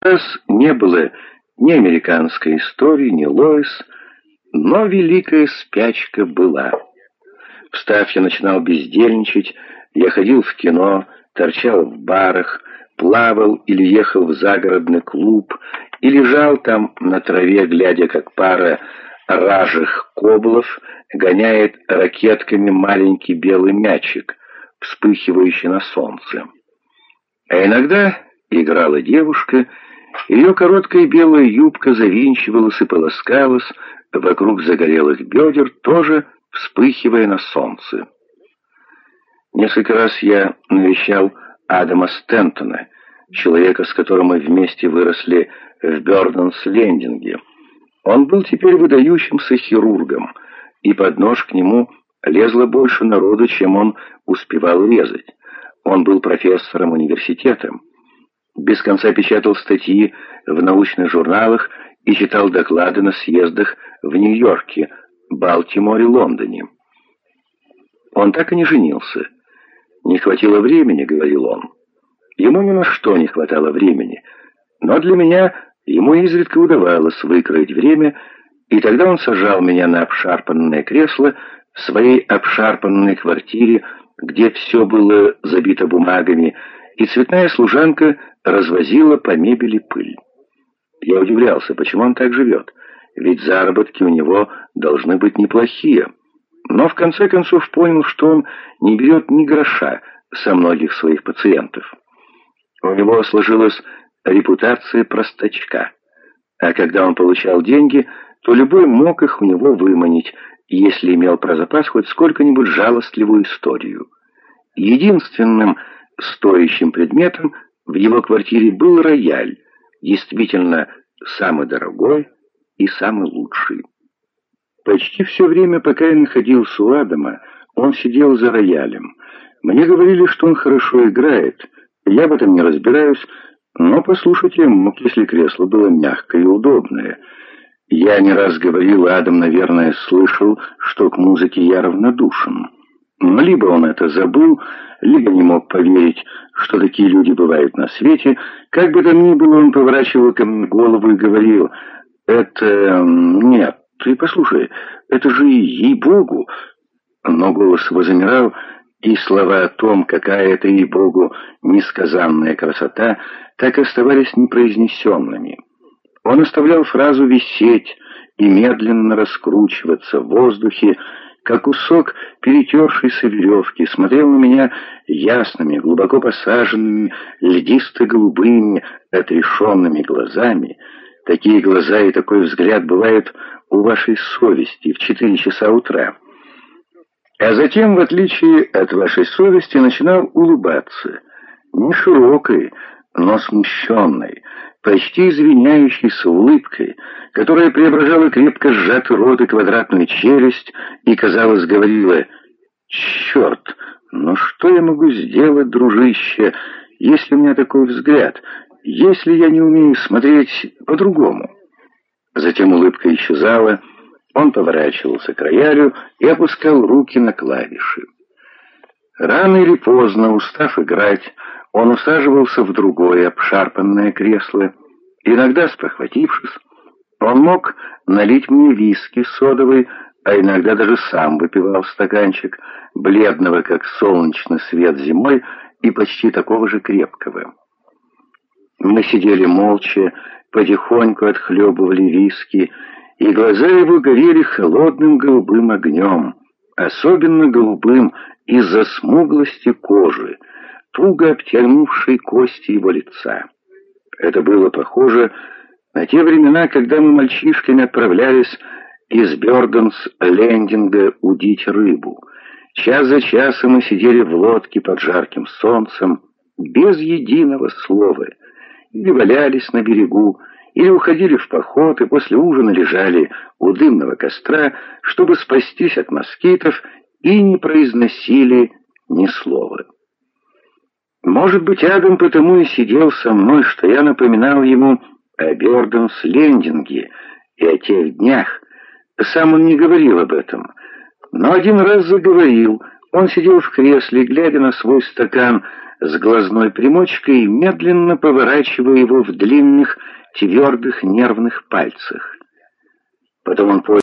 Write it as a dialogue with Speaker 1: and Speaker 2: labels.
Speaker 1: раз не было ни американской истории, ни Лоис, но великая спячка была. Встав, я начинал бездельничать, я ходил в кино, торчал в барах, плавал или ехал в загородный клуб и лежал там на траве, глядя, как пара ражих коблов гоняет ракетками маленький белый мячик, вспыхивающий на солнце. А иногда играла девушка, ее короткая белая юбка завинчивалась и полоскалась вокруг загорелых бедер, тоже вспыхивая на солнце. Несколько раз я навещал Адама Стентона, человека, с которым мы вместе выросли в Бёрденс-Лендинге. Он был теперь выдающимся хирургом, и под нож к нему лезло больше народу, чем он успевал резать. Он был профессором университета, без конца печатал статьи в научных журналах и читал доклады на съездах в Нью-Йорке, Балтиморе, Лондоне. Он так и не женился. «Не хватило времени», — говорил он. Ему ни на что не хватало времени, но для меня ему изредка удавалось выкроить время, и тогда он сажал меня на обшарпанное кресло в своей обшарпанной квартире, где все было забито бумагами, и цветная служанка развозила по мебели пыль. Я удивлялся, почему он так живет, ведь заработки у него должны быть неплохие. Но в конце концов понял, что он не берет ни гроша со многих своих пациентов. У него сложилась репутация простачка, а когда он получал деньги, то любой мог их у него выманить, если имел про запас хоть сколько-нибудь жалостливую историю. Единственным стоящим предметом в его квартире был рояль, действительно самый дорогой и самый лучший. Почти все время, пока я находился у Адама, он сидел за роялем. Мне говорили, что он хорошо играет. Я в этом не разбираюсь, но послушать я мог, если кресло было мягкое и удобное. Я не раз говорил, Адам, наверное, слышал, что к музыке я равнодушен. Но либо он это забыл, либо не мог поверить, что такие люди бывают на свете. Как бы там ни было, он поворачивал ко мне голову и говорил, «Это... нет, ты послушай, это же ей-богу!» Но голос его замирал, и слова о том, какая это ей-богу несказанная красота, так и оставались непроизнесенными. Он оставлял фразу висеть и медленно раскручиваться в воздухе, как кусок перетершейся веревки, смотрел на меня ясными, глубоко посаженными, льдисто-голубыми, отрешенными глазами. Такие глаза и такой взгляд бывают у вашей совести в четыре часа утра. А затем, в отличие от вашей совести, начинал улыбаться, не широкой, но смущенной, почти извиняющейся улыбкой, которая преображала крепко сжатый рот и квадратную челюсть и, казалось, говорила «Черт, ну что я могу сделать, дружище, если у меня такой взгляд, если я не умею смотреть по-другому?» Затем улыбка исчезала, он поворачивался к роялю и опускал руки на клавиши. Рано или поздно, устав играть, он усаживался в другое обшарпанное кресло. Иногда, спохватившись, он мог налить мне виски содовый, а иногда даже сам выпивал стаканчик, бледного, как солнечный свет зимой, и почти такого же крепкого. Мы сидели молча, потихоньку отхлебывали виски, и глаза его горели холодным голубым огнем, особенно голубым из-за смуглости кожи, туго обтянувшей кости его лица. Это было похоже на те времена, когда мы мальчишками отправлялись из Бёрденс-Лендинга удить рыбу. Час за часом мы сидели в лодке под жарким солнцем, без единого слова, или валялись на берегу, или уходили в поход и после ужина лежали у дымного костра, чтобы спастись от москитов, и не произносили ни слова. Может быть, Адам потому и сидел со мной, что я напоминал ему о Бёрденс-Лендинге и о тех днях. Сам он не говорил об этом, но один раз заговорил. Он сидел в кресле, глядя на свой стакан с глазной примочкой, медленно поворачивая его в длинных, твердых нервных пальцах. Потом он понял,